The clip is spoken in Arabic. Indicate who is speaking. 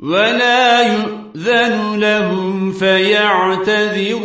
Speaker 1: ولا يؤذن لهم فيعتذرون